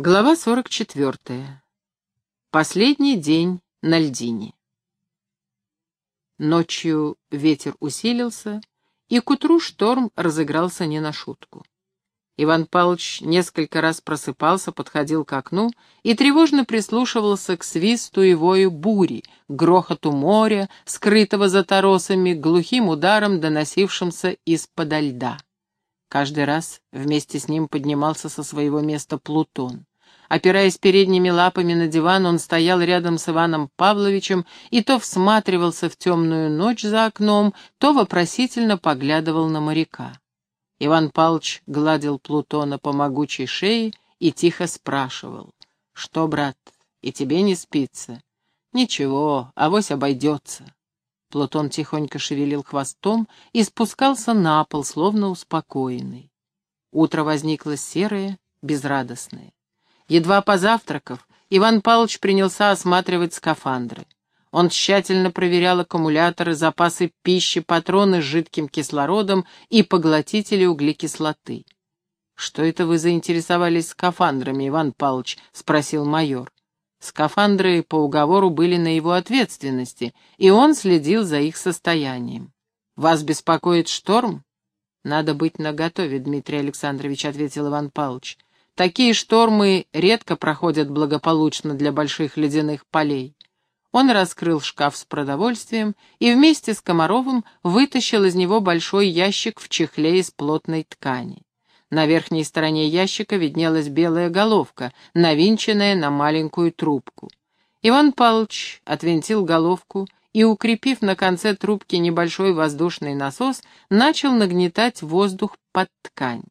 Глава 44. Последний день на льдине. Ночью ветер усилился, и к утру шторм разыгрался не на шутку. Иван Павлович несколько раз просыпался, подходил к окну и тревожно прислушивался к свисту и вою бури, грохоту моря, скрытого за торосами, глухим ударом, доносившимся из-подо льда. Каждый раз вместе с ним поднимался со своего места Плутон. Опираясь передними лапами на диван, он стоял рядом с Иваном Павловичем и то всматривался в темную ночь за окном, то вопросительно поглядывал на моряка. Иван Павлович гладил Плутона по могучей шее и тихо спрашивал. «Что, брат, и тебе не спится?» «Ничего, авось обойдется». Плутон тихонько шевелил хвостом и спускался на пол, словно успокоенный. Утро возникло серое, безрадостное. Едва позавтракав, Иван Павлович принялся осматривать скафандры. Он тщательно проверял аккумуляторы, запасы пищи, патроны с жидким кислородом и поглотители углекислоты. «Что это вы заинтересовались скафандрами, Иван Павлович?» — спросил майор. Скафандры по уговору были на его ответственности, и он следил за их состоянием. «Вас беспокоит шторм?» «Надо быть наготове, Дмитрий Александрович», — ответил Иван Павлович. Такие штормы редко проходят благополучно для больших ледяных полей. Он раскрыл шкаф с продовольствием и вместе с Комаровым вытащил из него большой ящик в чехле из плотной ткани. На верхней стороне ящика виднелась белая головка, навинченная на маленькую трубку. Иван Павлович отвинтил головку и, укрепив на конце трубки небольшой воздушный насос, начал нагнетать воздух под ткань.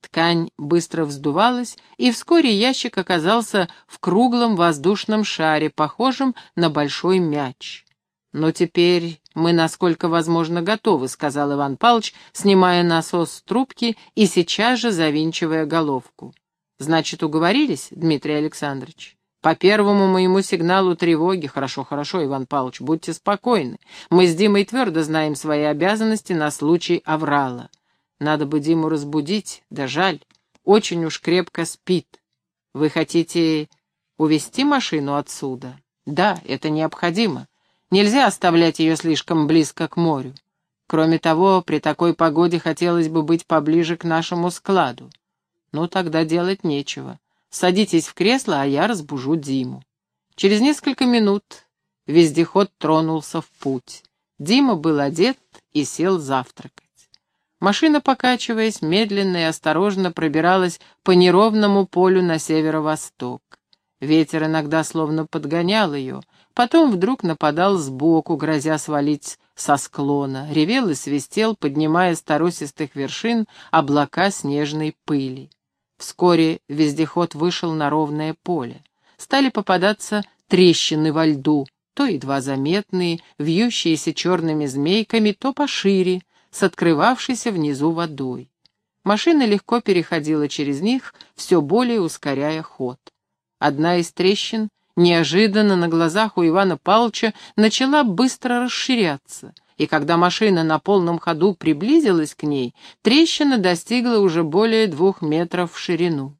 Ткань быстро вздувалась, и вскоре ящик оказался в круглом воздушном шаре, похожем на большой мяч. «Но теперь мы, насколько возможно, готовы», — сказал Иван Павлович, снимая насос с трубки и сейчас же завинчивая головку. «Значит, уговорились, Дмитрий Александрович?» «По первому моему сигналу тревоги. Хорошо, хорошо, Иван Павлович, будьте спокойны. Мы с Димой твердо знаем свои обязанности на случай аврала. Надо бы Диму разбудить, да жаль, очень уж крепко спит. Вы хотите увести машину отсюда? Да, это необходимо. Нельзя оставлять ее слишком близко к морю. Кроме того, при такой погоде хотелось бы быть поближе к нашему складу. Ну, тогда делать нечего. Садитесь в кресло, а я разбужу Диму. Через несколько минут вездеход тронулся в путь. Дима был одет и сел завтракать. Машина, покачиваясь, медленно и осторожно пробиралась по неровному полю на северо-восток. Ветер иногда словно подгонял ее, потом вдруг нападал сбоку, грозя свалить со склона, ревел и свистел, поднимая с вершин облака снежной пыли. Вскоре вездеход вышел на ровное поле. Стали попадаться трещины во льду, то едва заметные, вьющиеся черными змейками, то пошире, с открывавшейся внизу водой. Машина легко переходила через них, все более ускоряя ход. Одна из трещин неожиданно на глазах у Ивана Павловича начала быстро расширяться, и когда машина на полном ходу приблизилась к ней, трещина достигла уже более двух метров в ширину.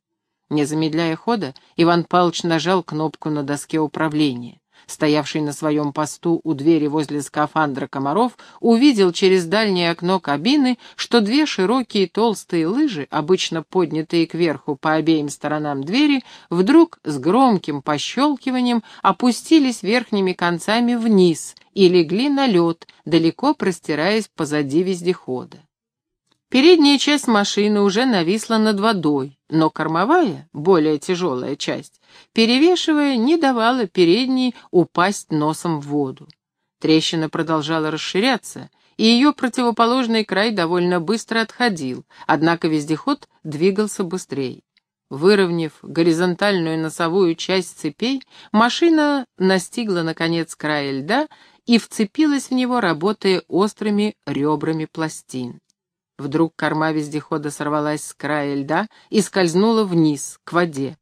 Не замедляя хода, Иван Павлович нажал кнопку на доске управления стоявший на своем посту у двери возле скафандра комаров, увидел через дальнее окно кабины, что две широкие толстые лыжи, обычно поднятые кверху по обеим сторонам двери, вдруг с громким пощелкиванием опустились верхними концами вниз и легли на лед, далеко простираясь позади вездехода. Передняя часть машины уже нависла над водой, но кормовая, более тяжелая часть, перевешивая, не давала передней упасть носом в воду. Трещина продолжала расширяться, и ее противоположный край довольно быстро отходил, однако вездеход двигался быстрее. Выровняв горизонтальную носовую часть цепей, машина настигла, наконец, края льда и вцепилась в него, работая острыми ребрами пластин. Вдруг корма вездехода сорвалась с края льда и скользнула вниз, к воде.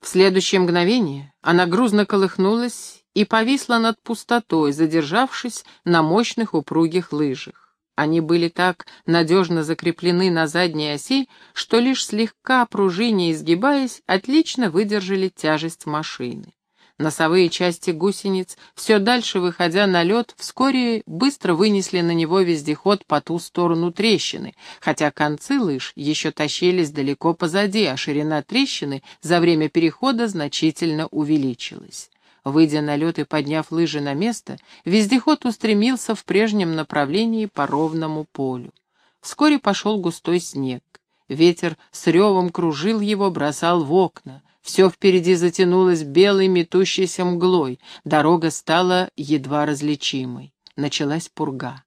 В следующее мгновение она грузно колыхнулась и повисла над пустотой, задержавшись на мощных упругих лыжах. Они были так надежно закреплены на задней оси, что лишь слегка пружине изгибаясь, отлично выдержали тяжесть машины. Носовые части гусениц, все дальше выходя на лед, вскоре быстро вынесли на него вездеход по ту сторону трещины, хотя концы лыж еще тащились далеко позади, а ширина трещины за время перехода значительно увеличилась. Выйдя на лед и подняв лыжи на место, вездеход устремился в прежнем направлении по ровному полю. Вскоре пошел густой снег. Ветер с ревом кружил его, бросал в окна. Все впереди затянулось белой метущейся мглой, дорога стала едва различимой. Началась пурга.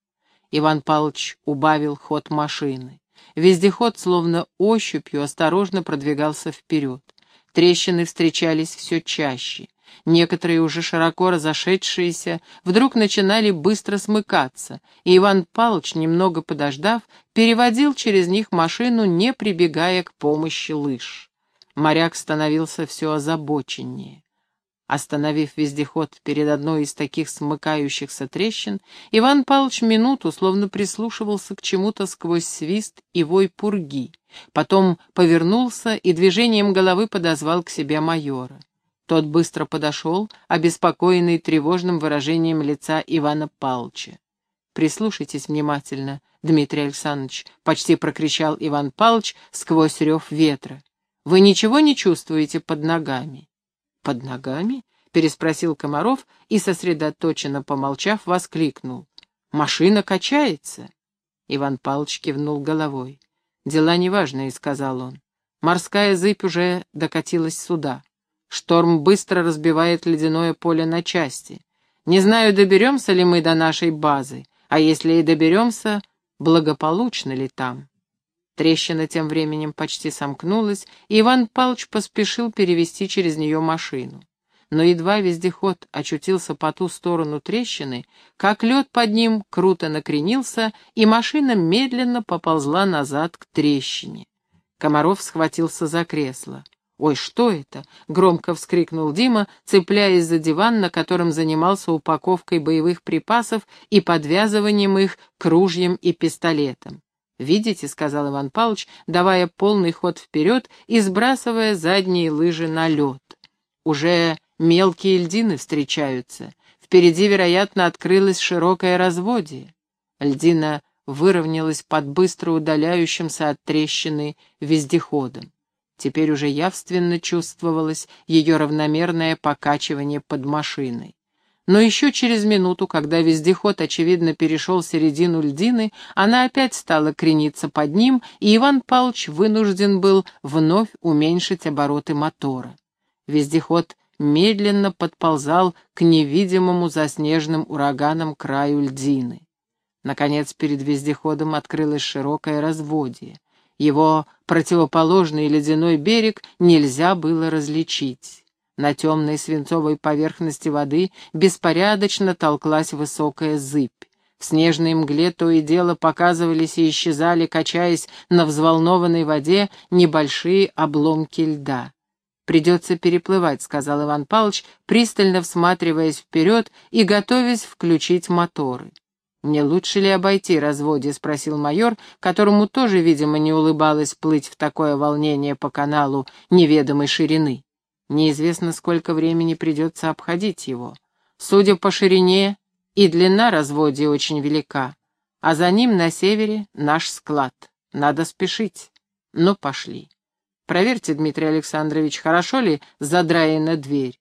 Иван Павлович убавил ход машины. Вездеход, словно ощупью, осторожно продвигался вперед. Трещины встречались все чаще. Некоторые, уже широко разошедшиеся, вдруг начинали быстро смыкаться, и Иван Павлович, немного подождав, переводил через них машину, не прибегая к помощи лыж. Моряк становился все озабоченнее. Остановив вездеход перед одной из таких смыкающихся трещин, Иван Павлович минуту словно прислушивался к чему-то сквозь свист и вой пурги. Потом повернулся и движением головы подозвал к себе майора. Тот быстро подошел, обеспокоенный тревожным выражением лица Ивана Павловича. «Прислушайтесь внимательно, Дмитрий Александрович», — почти прокричал Иван Павлович сквозь рев ветра. Вы ничего не чувствуете под ногами?» «Под ногами?» — переспросил Комаров и, сосредоточенно помолчав, воскликнул. «Машина качается!» Иван Павлович кивнул головой. «Дела неважные», — сказал он. «Морская зыбь уже докатилась сюда. Шторм быстро разбивает ледяное поле на части. Не знаю, доберемся ли мы до нашей базы, а если и доберемся, благополучно ли там». Трещина тем временем почти сомкнулась, и Иван Павлович поспешил перевести через нее машину. Но едва вездеход очутился по ту сторону трещины, как лед под ним круто накренился, и машина медленно поползла назад к трещине. Комаров схватился за кресло. «Ой, что это?» — громко вскрикнул Дима, цепляясь за диван, на котором занимался упаковкой боевых припасов и подвязыванием их к ружьям и пистолетам. «Видите», — сказал Иван Павлович, давая полный ход вперед и сбрасывая задние лыжи на лед. «Уже мелкие льдины встречаются. Впереди, вероятно, открылось широкое разводье». Льдина выровнялась под быстро удаляющимся от трещины вездеходом. Теперь уже явственно чувствовалось ее равномерное покачивание под машиной. Но еще через минуту, когда вездеход, очевидно, перешел середину льдины, она опять стала крениться под ним, и Иван Павлович вынужден был вновь уменьшить обороты мотора. Вездеход медленно подползал к невидимому заснеженным ураганом краю льдины. Наконец, перед вездеходом открылось широкое разводье. Его противоположный ледяной берег нельзя было различить. На темной свинцовой поверхности воды беспорядочно толклась высокая зыбь. В снежной мгле то и дело показывались и исчезали, качаясь на взволнованной воде, небольшие обломки льда. «Придется переплывать», — сказал Иван Павлович, пристально всматриваясь вперед и готовясь включить моторы. «Не лучше ли обойти разводе?» — спросил майор, которому тоже, видимо, не улыбалось плыть в такое волнение по каналу неведомой ширины. Неизвестно, сколько времени придется обходить его. Судя по ширине, и длина разводья очень велика, а за ним на севере наш склад. Надо спешить. Ну, пошли. Проверьте, Дмитрий Александрович, хорошо ли задраена дверь.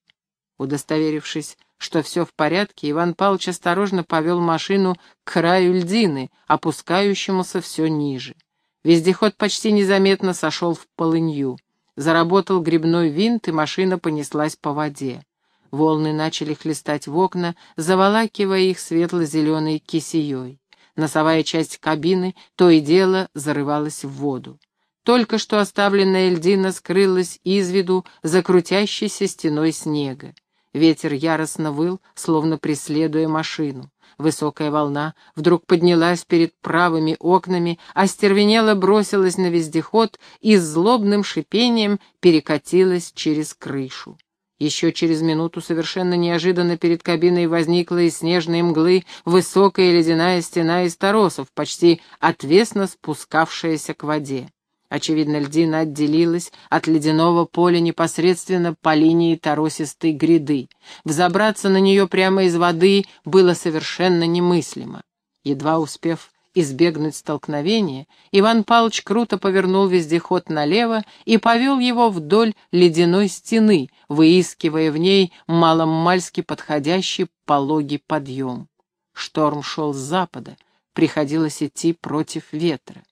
Удостоверившись, что все в порядке, Иван Павлович осторожно повел машину к краю льдины, опускающемуся все ниже. Вездеход почти незаметно сошел в полынью. Заработал грибной винт, и машина понеслась по воде. Волны начали хлестать в окна, заволакивая их светло-зеленой кисеей. Носовая часть кабины то и дело зарывалась в воду. Только что оставленная льдина скрылась из виду за крутящейся стеной снега. Ветер яростно выл, словно преследуя машину. Высокая волна вдруг поднялась перед правыми окнами, остервенело бросилась на вездеход и злобным шипением перекатилась через крышу. Еще через минуту совершенно неожиданно перед кабиной возникла из снежной мглы высокая ледяная стена из торосов, почти отвесно спускавшаяся к воде. Очевидно, льдина отделилась от ледяного поля непосредственно по линии торосистой гряды. Взобраться на нее прямо из воды было совершенно немыслимо. Едва успев избегнуть столкновения, Иван Павлович круто повернул вездеход налево и повел его вдоль ледяной стены, выискивая в ней маломальски подходящий пологий подъем. Шторм шел с запада, приходилось идти против ветра.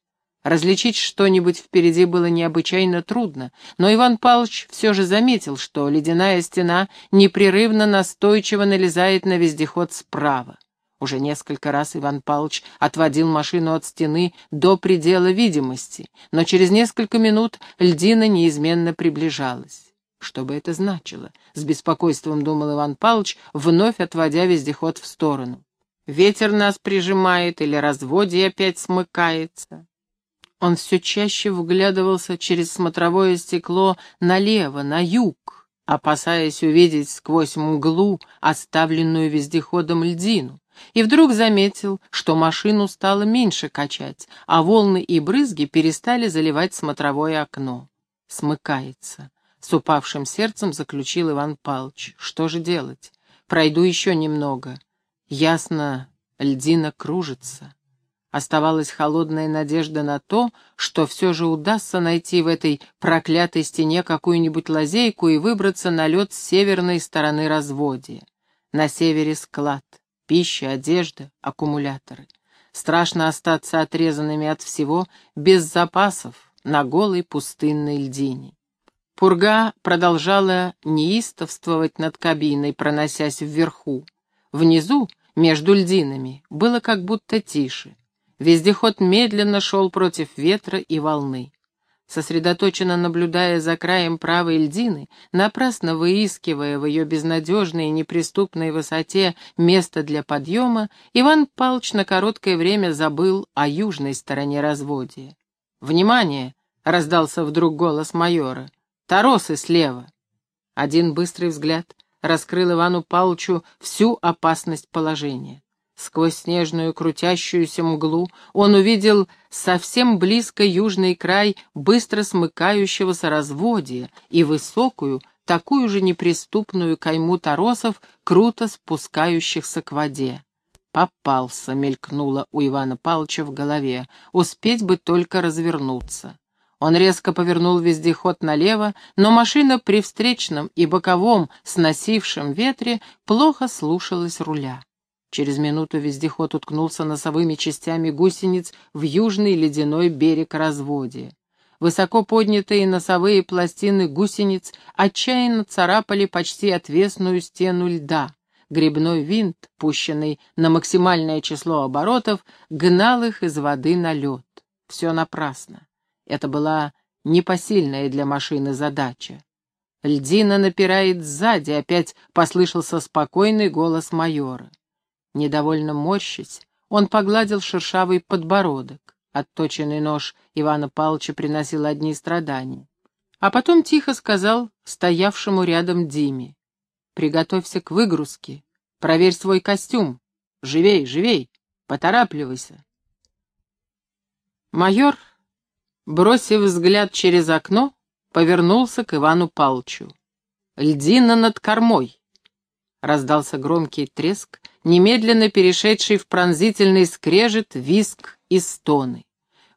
Различить что-нибудь впереди было необычайно трудно, но Иван Павлович все же заметил, что ледяная стена непрерывно настойчиво налезает на вездеход справа. Уже несколько раз Иван Павлович отводил машину от стены до предела видимости, но через несколько минут льдина неизменно приближалась. Что бы это значило? С беспокойством думал Иван Павлович, вновь отводя вездеход в сторону. Ветер нас прижимает или разводье опять смыкается. Он все чаще вглядывался через смотровое стекло налево, на юг, опасаясь увидеть сквозь мглу оставленную вездеходом льдину и вдруг заметил, что машину стало меньше качать, а волны и брызги перестали заливать смотровое окно. Смыкается. С упавшим сердцем заключил Иван Павлович. Что же делать? Пройду еще немного. Ясно, льдина кружится. Оставалась холодная надежда на то, что все же удастся найти в этой проклятой стене какую-нибудь лазейку и выбраться на лед с северной стороны разводья. На севере склад пища, одежда, аккумуляторы. Страшно остаться отрезанными от всего, без запасов, на голой пустынной льдине. Пурга продолжала неистовствовать над кабиной, проносясь вверху. Внизу, между льдинами, было как будто тише. Вездеход медленно шел против ветра и волны сосредоточенно наблюдая за краем правой льдины, напрасно выискивая в ее безнадежной и неприступной высоте место для подъема, Иван Палч на короткое время забыл о южной стороне разводия. «Внимание!» — раздался вдруг голос майора. «Торосы слева!» Один быстрый взгляд раскрыл Ивану Палчу всю опасность положения. Сквозь снежную крутящуюся мглу он увидел совсем близко южный край быстро смыкающегося разводия и высокую, такую же неприступную кайму торосов, круто спускающихся к воде. «Попался», — мелькнуло у Ивана Павловича в голове, — «успеть бы только развернуться». Он резко повернул вездеход налево, но машина при встречном и боковом сносившем ветре плохо слушалась руля. Через минуту вездеход уткнулся носовыми частями гусениц в южный ледяной берег разводия. Высоко поднятые носовые пластины гусениц отчаянно царапали почти отвесную стену льда. Грибной винт, пущенный на максимальное число оборотов, гнал их из воды на лед. Все напрасно. Это была непосильная для машины задача. «Льдина напирает сзади», — опять послышался спокойный голос майора. Недовольно морщись, он погладил шершавый подбородок. Отточенный нож Ивана Павловича приносил одни страдания. А потом тихо сказал стоявшему рядом Диме. «Приготовься к выгрузке. Проверь свой костюм. Живей, живей, поторапливайся». Майор, бросив взгляд через окно, повернулся к Ивану Палчу. «Льдина над кормой!» Раздался громкий треск, немедленно перешедший в пронзительный скрежет, виск и стоны.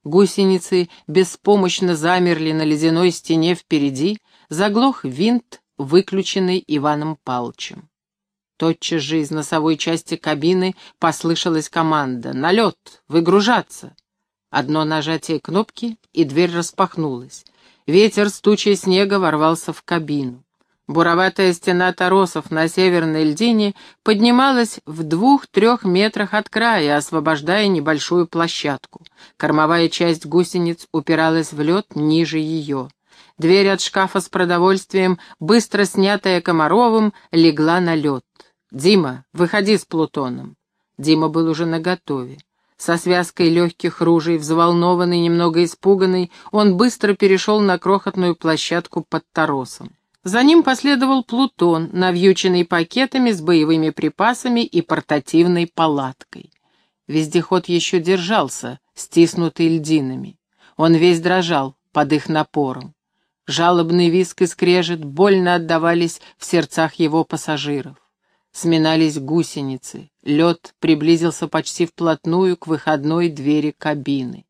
Гусеницы беспомощно замерли на ледяной стене впереди, заглох винт, выключенный Иваном Палчем. Тотчас же из носовой части кабины послышалась команда «На лед! Выгружаться!» Одно нажатие кнопки, и дверь распахнулась. Ветер с тучей снега ворвался в кабину. Буроватая стена торосов на северной льдине поднималась в двух-трех метрах от края, освобождая небольшую площадку. Кормовая часть гусениц упиралась в лед ниже ее. Дверь от шкафа с продовольствием, быстро снятая Комаровым, легла на лед. «Дима, выходи с Плутоном». Дима был уже наготове. Со связкой легких ружей, взволнованный, немного испуганный, он быстро перешел на крохотную площадку под торосом. За ним последовал Плутон, навьюченный пакетами с боевыми припасами и портативной палаткой. Вездеход еще держался, стиснутый льдинами. Он весь дрожал под их напором. Жалобный виск и скрежет больно отдавались в сердцах его пассажиров. Сминались гусеницы, лед приблизился почти вплотную к выходной двери кабины.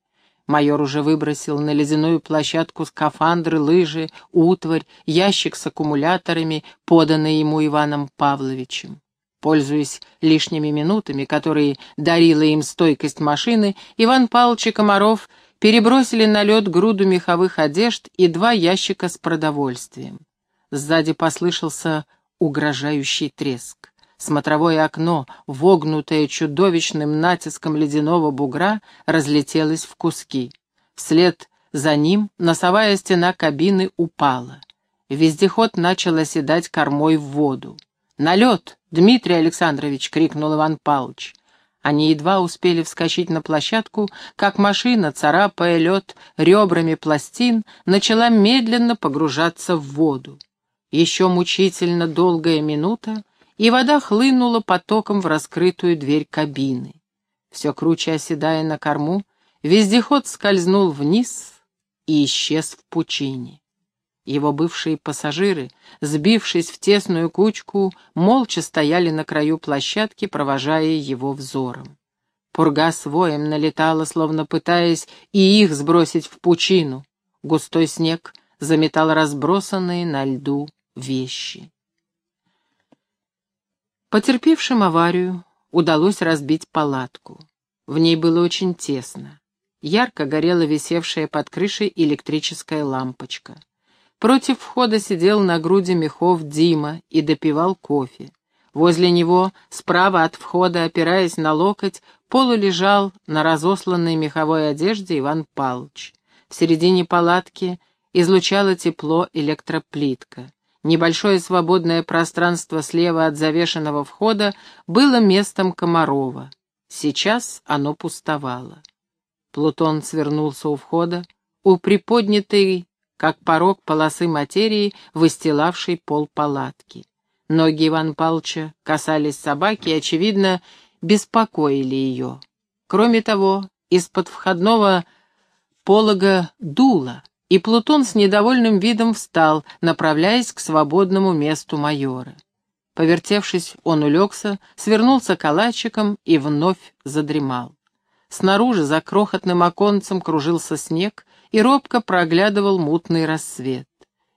Майор уже выбросил на ледяную площадку скафандры, лыжи, утварь, ящик с аккумуляторами, поданный ему Иваном Павловичем. Пользуясь лишними минутами, которые дарила им стойкость машины, Иван Павлович и Комаров перебросили на лед груду меховых одежд и два ящика с продовольствием. Сзади послышался угрожающий треск. Смотровое окно, вогнутое чудовищным натиском ледяного бугра, разлетелось в куски. Вслед за ним носовая стена кабины упала. Вездеход начал оседать кормой в воду. «На лед, Дмитрий Александрович!» — крикнул Иван Павлович. Они едва успели вскочить на площадку, как машина, царапая лед ребрами пластин, начала медленно погружаться в воду. Еще мучительно долгая минута, и вода хлынула потоком в раскрытую дверь кабины. Все круче оседая на корму, вездеход скользнул вниз и исчез в пучине. Его бывшие пассажиры, сбившись в тесную кучку, молча стояли на краю площадки, провожая его взором. Пурга с налетала, словно пытаясь и их сбросить в пучину. Густой снег заметал разбросанные на льду вещи. Потерпевшим аварию удалось разбить палатку. В ней было очень тесно. Ярко горела висевшая под крышей электрическая лампочка. Против входа сидел на груди мехов Дима и допивал кофе. Возле него, справа от входа, опираясь на локоть, полулежал на разосланной меховой одежде Иван Палыч. В середине палатки излучала тепло электроплитка. Небольшое свободное пространство слева от завешенного входа было местом Комарова. Сейчас оно пустовало. Плутон свернулся у входа, у приподнятой, как порог полосы материи, выстилавшей пол палатки. Ноги Иван Палча касались собаки и, очевидно, беспокоили ее. Кроме того, из-под входного полога дуло, и Плутон с недовольным видом встал, направляясь к свободному месту майора. Повертевшись, он улегся, свернулся калачиком и вновь задремал. Снаружи, за крохотным оконцем, кружился снег и робко проглядывал мутный рассвет.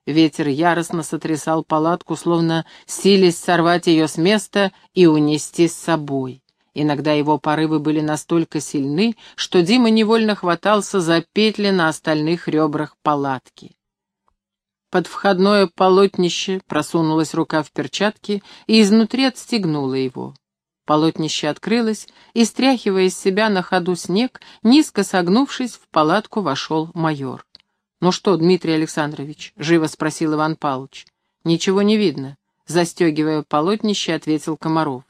Ветер яростно сотрясал палатку, словно силясь сорвать ее с места и унести с собой. Иногда его порывы были настолько сильны, что Дима невольно хватался за петли на остальных ребрах палатки. Под входное полотнище просунулась рука в перчатке и изнутри отстегнула его. Полотнище открылось, и, стряхивая из себя на ходу снег, низко согнувшись, в палатку вошел майор. «Ну что, Дмитрий Александрович?» — живо спросил Иван Павлович. «Ничего не видно», — застегивая полотнище, ответил Комаров.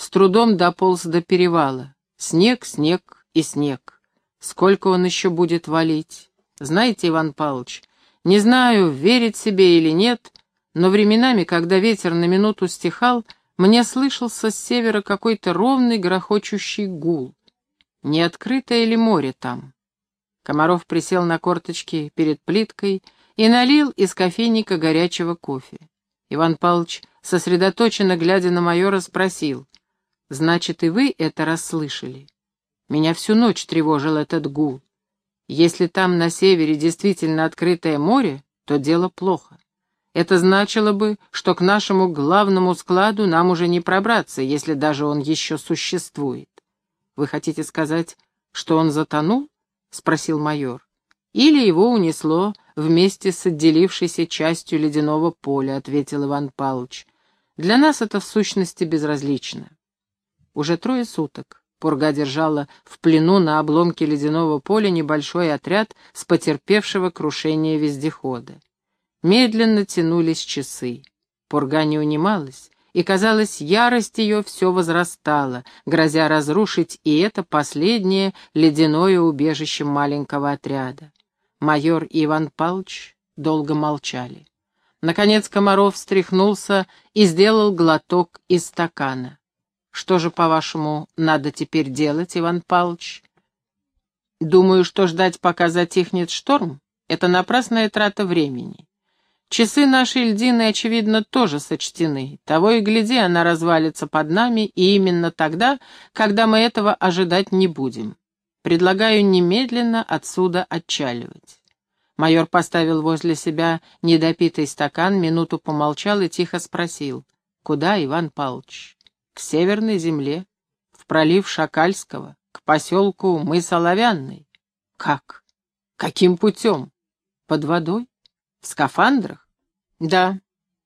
С трудом дополз до перевала. Снег, снег и снег. Сколько он еще будет валить? Знаете, Иван Павлович, не знаю, верить себе или нет, но временами, когда ветер на минуту стихал, мне слышался с севера какой-то ровный грохочущий гул. Не открытое ли море там? Комаров присел на корточки перед плиткой и налил из кофейника горячего кофе. Иван Павлович, сосредоточенно глядя на майора, спросил, Значит, и вы это расслышали. Меня всю ночь тревожил этот гул. Если там на севере действительно открытое море, то дело плохо. Это значило бы, что к нашему главному складу нам уже не пробраться, если даже он еще существует. Вы хотите сказать, что он затонул? — спросил майор. Или его унесло вместе с отделившейся частью ледяного поля, — ответил Иван Павлович. Для нас это в сущности безразлично. Уже трое суток Пурга держала в плену на обломке ледяного поля небольшой отряд с потерпевшего крушение вездехода. Медленно тянулись часы. Пурга не унималась, и, казалось, ярость ее все возрастала, грозя разрушить и это последнее ледяное убежище маленького отряда. Майор и Иван Павлович долго молчали. Наконец Комаров встряхнулся и сделал глоток из стакана. «Что же, по-вашему, надо теперь делать, Иван Павлович?» «Думаю, что ждать, пока затихнет шторм, это напрасная трата времени. Часы нашей льдины, очевидно, тоже сочтены. Того и гляди, она развалится под нами, и именно тогда, когда мы этого ожидать не будем. Предлагаю немедленно отсюда отчаливать. Майор поставил возле себя недопитый стакан, минуту помолчал и тихо спросил. «Куда, Иван Павлович?» «К северной земле, в пролив Шакальского, к поселку Мы-Соловянный». «Как? Каким путем? Под водой? В скафандрах?» «Да,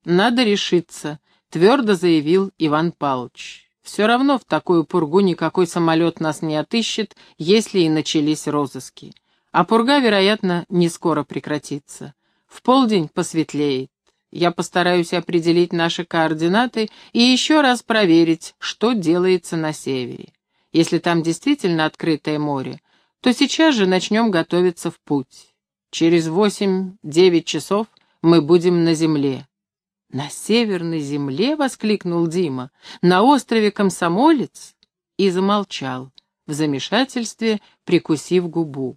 надо решиться», — твердо заявил Иван Павлович. «Все равно в такую пургу никакой самолет нас не отыщет, если и начались розыски. А пурга, вероятно, не скоро прекратится. В полдень посветлеет. Я постараюсь определить наши координаты и еще раз проверить, что делается на севере. Если там действительно открытое море, то сейчас же начнем готовиться в путь. Через восемь-девять часов мы будем на земле. «На северной земле?» — воскликнул Дима. «На острове Комсомолец?» И замолчал, в замешательстве прикусив губу.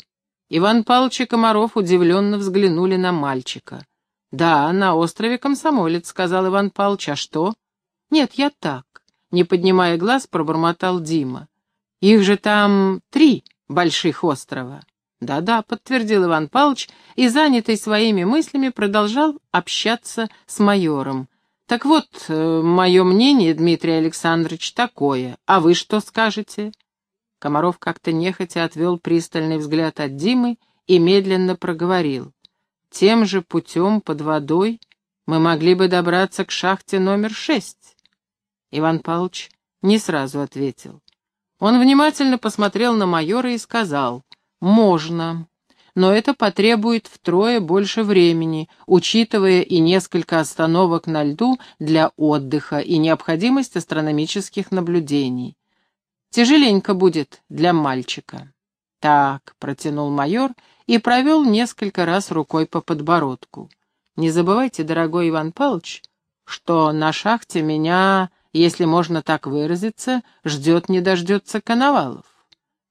Иван Павлович и Комаров удивленно взглянули на мальчика. «Да, на острове Комсомолец», — сказал Иван Павлович. «А что?» «Нет, я так», — не поднимая глаз, пробормотал Дима. «Их же там три больших острова». «Да-да», — подтвердил Иван Павлович и, занятый своими мыслями, продолжал общаться с майором. «Так вот, э, мое мнение, Дмитрий Александрович, такое. А вы что скажете?» Комаров как-то нехотя отвел пристальный взгляд от Димы и медленно проговорил. «Тем же путем под водой мы могли бы добраться к шахте номер шесть». Иван Павлович не сразу ответил. Он внимательно посмотрел на майора и сказал, «Можно, но это потребует втрое больше времени, учитывая и несколько остановок на льду для отдыха и необходимость астрономических наблюдений. Тяжеленько будет для мальчика. Так, протянул майор и провел несколько раз рукой по подбородку. Не забывайте, дорогой Иван Павлович, что на шахте меня, если можно так выразиться, ждет не дождется Коновалов.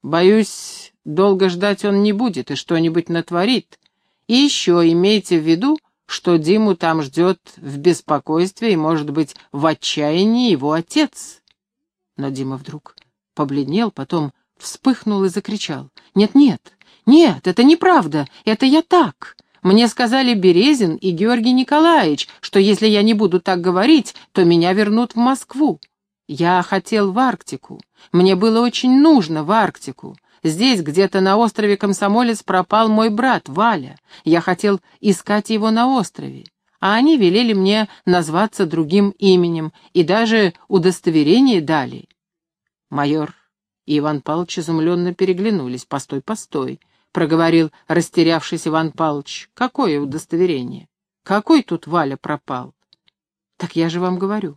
Боюсь, долго ждать он не будет и что-нибудь натворит. И еще имейте в виду, что Диму там ждет в беспокойстве и, может быть, в отчаянии его отец. Но Дима вдруг Побледнел, потом вспыхнул и закричал. «Нет-нет, нет, это неправда, это я так. Мне сказали Березин и Георгий Николаевич, что если я не буду так говорить, то меня вернут в Москву. Я хотел в Арктику. Мне было очень нужно в Арктику. Здесь, где-то на острове Комсомолец, пропал мой брат, Валя. Я хотел искать его на острове. А они велели мне назваться другим именем и даже удостоверение дали. Майор и Иван Павлович изумленно переглянулись. «Постой, постой», — проговорил растерявшись Иван Павлович. «Какое удостоверение? Какой тут Валя пропал?» «Так я же вам говорю.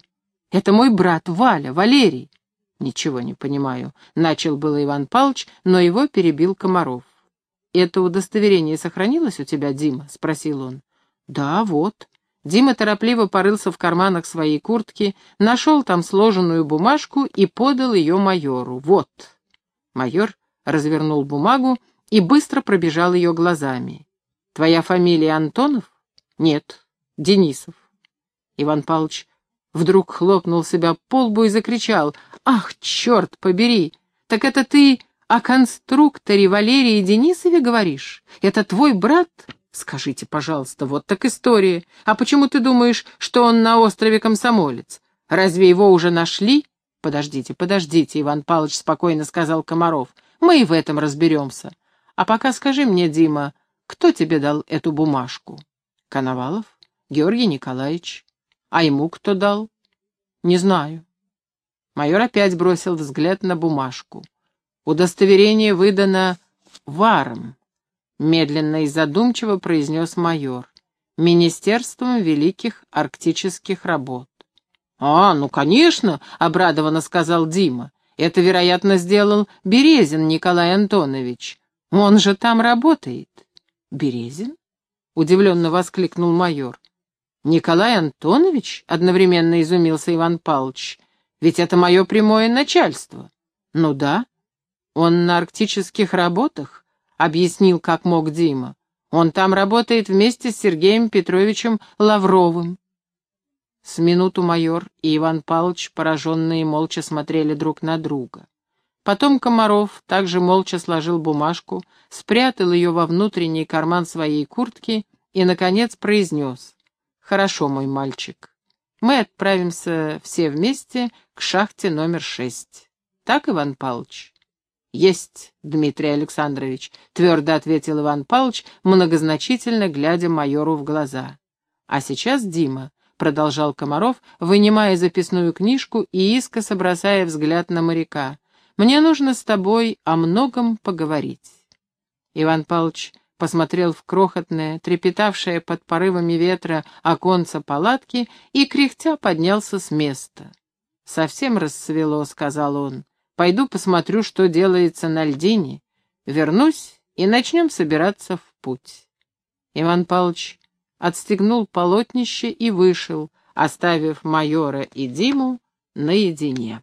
Это мой брат Валя, Валерий». «Ничего не понимаю», — начал было Иван Павлович, но его перебил Комаров. «Это удостоверение сохранилось у тебя, Дима?» — спросил он. «Да, вот», Дима торопливо порылся в карманах своей куртки, нашел там сложенную бумажку и подал ее майору. «Вот». Майор развернул бумагу и быстро пробежал ее глазами. «Твоя фамилия Антонов?» «Нет, Денисов». Иван Павлович вдруг хлопнул себя по лбу и закричал. «Ах, черт побери! Так это ты о конструкторе Валерии Денисове говоришь? Это твой брат?» Скажите, пожалуйста, вот так история. А почему ты думаешь, что он на острове Комсомолец? Разве его уже нашли? Подождите, подождите, Иван Павлович спокойно сказал Комаров. Мы и в этом разберемся. А пока скажи мне, Дима, кто тебе дал эту бумажку? Коновалов? Георгий Николаевич. А ему кто дал? Не знаю. Майор опять бросил взгляд на бумажку. Удостоверение выдано варом. Медленно и задумчиво произнес майор. Министерством великих арктических работ. «А, ну, конечно!» — обрадованно сказал Дима. «Это, вероятно, сделал Березин Николай Антонович. Он же там работает». «Березин?» — удивленно воскликнул майор. «Николай Антонович?» — одновременно изумился Иван Павлович. «Ведь это мое прямое начальство». «Ну да. Он на арктических работах», — объяснил как мог Дима. «Он там работает вместе с Сергеем Петровичем Лавровым». С минуту майор и Иван Павлович, пораженные, молча смотрели друг на друга. Потом Комаров также молча сложил бумажку, спрятал ее во внутренний карман своей куртки и, наконец, произнес. «Хорошо, мой мальчик. Мы отправимся все вместе к шахте номер шесть. Так, Иван Павлович?» «Есть, Дмитрий Александрович», — твердо ответил Иван Павлович, многозначительно глядя майору в глаза. «А сейчас, Дима, продолжал Комаров, вынимая записную книжку и искоса бросая взгляд на моряка. «Мне нужно с тобой о многом поговорить». Иван Павлович посмотрел в крохотное, трепетавшее под порывами ветра оконце палатки и, кряхтя, поднялся с места. «Совсем рассвело», — сказал он. «Пойду посмотрю, что делается на льдине. Вернусь, и начнем собираться в путь». Иван Павлович отстегнул полотнище и вышел, оставив майора и Диму наедине.